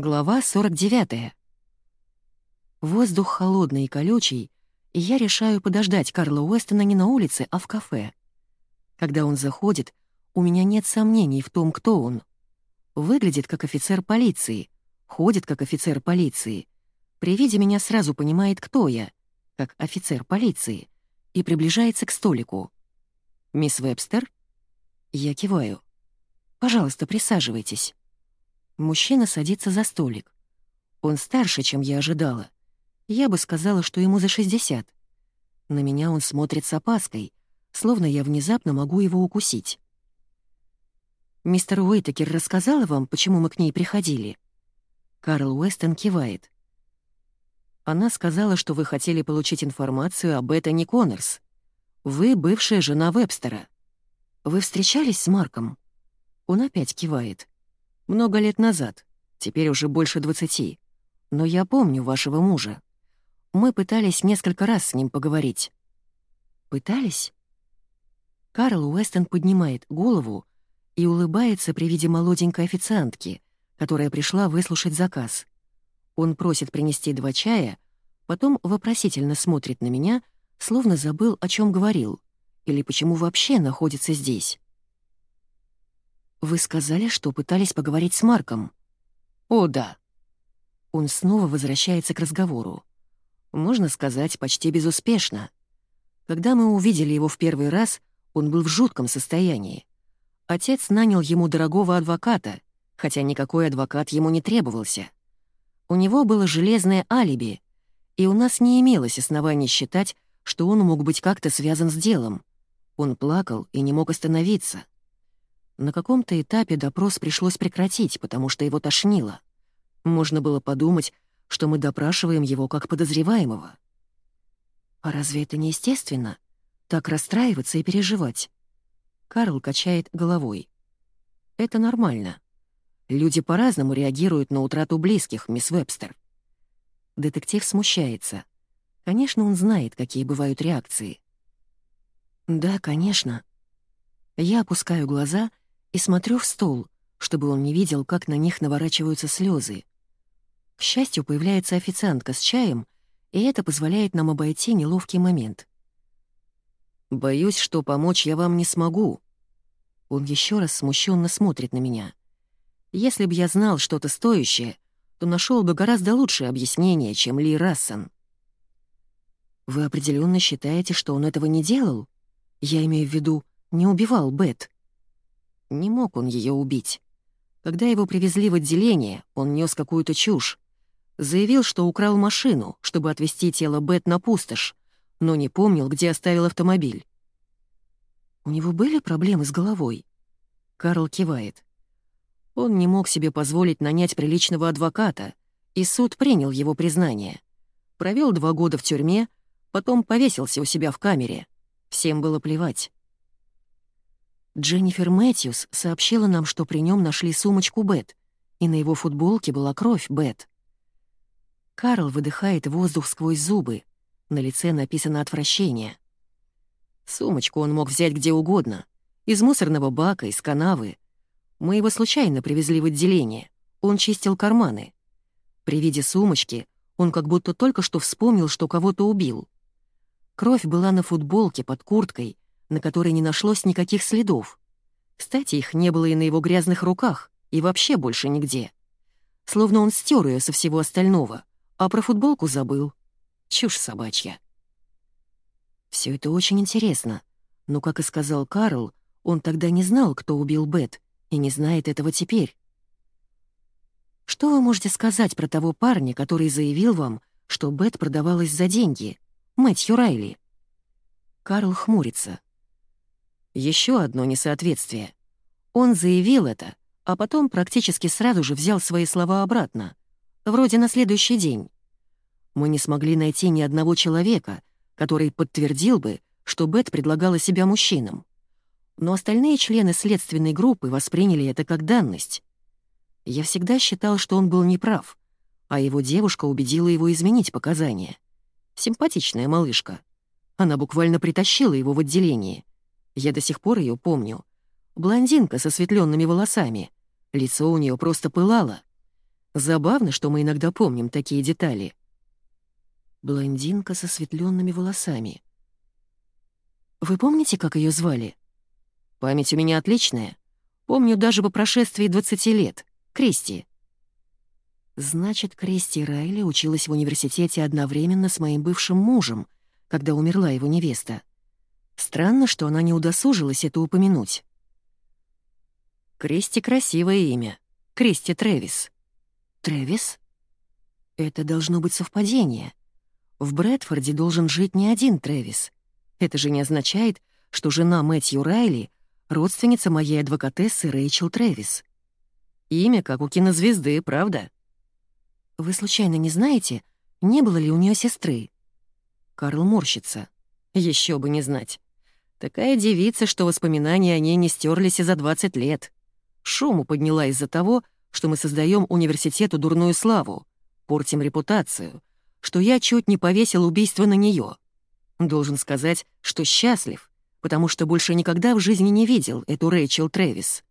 Глава 49. Воздух холодный и колючий, и я решаю подождать Карла Уэстона не на улице, а в кафе. Когда он заходит, у меня нет сомнений в том, кто он. Выглядит как офицер полиции, ходит как офицер полиции. При виде меня сразу понимает, кто я, как офицер полиции, и приближается к столику. «Мисс Вебстер?» Я киваю. «Пожалуйста, присаживайтесь». Мужчина садится за столик. Он старше, чем я ожидала. Я бы сказала, что ему за 60. На меня он смотрит с опаской, словно я внезапно могу его укусить. «Мистер Уэйтекер рассказала вам, почему мы к ней приходили?» Карл Уэстон кивает. «Она сказала, что вы хотели получить информацию об Беттани Коннорс. Вы бывшая жена Вебстера. Вы встречались с Марком?» Он опять кивает. «Много лет назад, теперь уже больше двадцати. Но я помню вашего мужа. Мы пытались несколько раз с ним поговорить». «Пытались?» Карл Уэстон поднимает голову и улыбается при виде молоденькой официантки, которая пришла выслушать заказ. Он просит принести два чая, потом вопросительно смотрит на меня, словно забыл, о чем говорил, или почему вообще находится здесь. «Вы сказали, что пытались поговорить с Марком?» «О, да». Он снова возвращается к разговору. Можно сказать, почти безуспешно. Когда мы увидели его в первый раз, он был в жутком состоянии. Отец нанял ему дорогого адвоката, хотя никакой адвокат ему не требовался. У него было железное алиби, и у нас не имелось оснований считать, что он мог быть как-то связан с делом. Он плакал и не мог остановиться. На каком-то этапе допрос пришлось прекратить, потому что его тошнило. Можно было подумать, что мы допрашиваем его как подозреваемого. А разве это не естественно? Так расстраиваться и переживать? Карл качает головой. «Это нормально. Люди по-разному реагируют на утрату близких, мисс Вебстер». Детектив смущается. Конечно, он знает, какие бывают реакции. «Да, конечно». Я опускаю глаза и смотрю в стол, чтобы он не видел, как на них наворачиваются слезы. К счастью, появляется официантка с чаем, и это позволяет нам обойти неловкий момент. «Боюсь, что помочь я вам не смогу». Он еще раз смущенно смотрит на меня. «Если б я знал что-то стоящее, то нашел бы гораздо лучшее объяснение, чем Ли Рассон». «Вы определенно считаете, что он этого не делал? Я имею в виду, не убивал Бет?» Не мог он ее убить. Когда его привезли в отделение, он нес какую-то чушь. Заявил, что украл машину, чтобы отвезти тело Бет на пустошь, но не помнил, где оставил автомобиль. У него были проблемы с головой? Карл кивает. Он не мог себе позволить нанять приличного адвоката, и суд принял его признание. Провел два года в тюрьме, потом повесился у себя в камере. Всем было плевать. Дженнифер Мэтьюс сообщила нам, что при нем нашли сумочку Бет, и на его футболке была кровь Бет. Карл выдыхает воздух сквозь зубы, на лице написано отвращение. Сумочку он мог взять где угодно. Из мусорного бака, из канавы. Мы его случайно привезли в отделение. Он чистил карманы. При виде сумочки он как будто только что вспомнил, что кого-то убил. Кровь была на футболке под курткой, на которой не нашлось никаких следов. Кстати, их не было и на его грязных руках, и вообще больше нигде. Словно он стер ее со всего остального, а про футболку забыл. Чушь собачья. Все это очень интересно, но, как и сказал Карл, он тогда не знал, кто убил Бет, и не знает этого теперь. Что вы можете сказать про того парня, который заявил вам, что Бет продавалась за деньги? Мэтью Райли. Карл хмурится. Еще одно несоответствие. Он заявил это, а потом практически сразу же взял свои слова обратно. Вроде на следующий день. Мы не смогли найти ни одного человека, который подтвердил бы, что Бет предлагала себя мужчинам. Но остальные члены следственной группы восприняли это как данность. Я всегда считал, что он был неправ, а его девушка убедила его изменить показания. Симпатичная малышка. Она буквально притащила его в отделение. Я до сих пор ее помню. Блондинка со светленными волосами. Лицо у нее просто пылало. Забавно, что мы иногда помним такие детали. Блондинка со светленными волосами. Вы помните, как ее звали? Память у меня отличная. Помню даже по прошествии 20 лет. Кристи. Значит, Кристи Райли училась в университете одновременно с моим бывшим мужем, когда умерла его невеста. Странно, что она не удосужилась это упомянуть. Кристи — красивое имя. Кристи Трэвис. Трэвис? Это должно быть совпадение. В Брэдфорде должен жить не один Трэвис. Это же не означает, что жена Мэтью Райли — родственница моей адвокатессы Рэйчел Трэвис. Имя как у кинозвезды, правда? Вы случайно не знаете, не было ли у нее сестры? Карл морщится. Еще бы не знать. Такая девица, что воспоминания о ней не стерлись и за 20 лет. Шуму подняла из-за того, что мы создаем университету дурную славу, портим репутацию, что я чуть не повесил убийство на нее. Должен сказать, что счастлив, потому что больше никогда в жизни не видел эту Рэйчел Трэвис.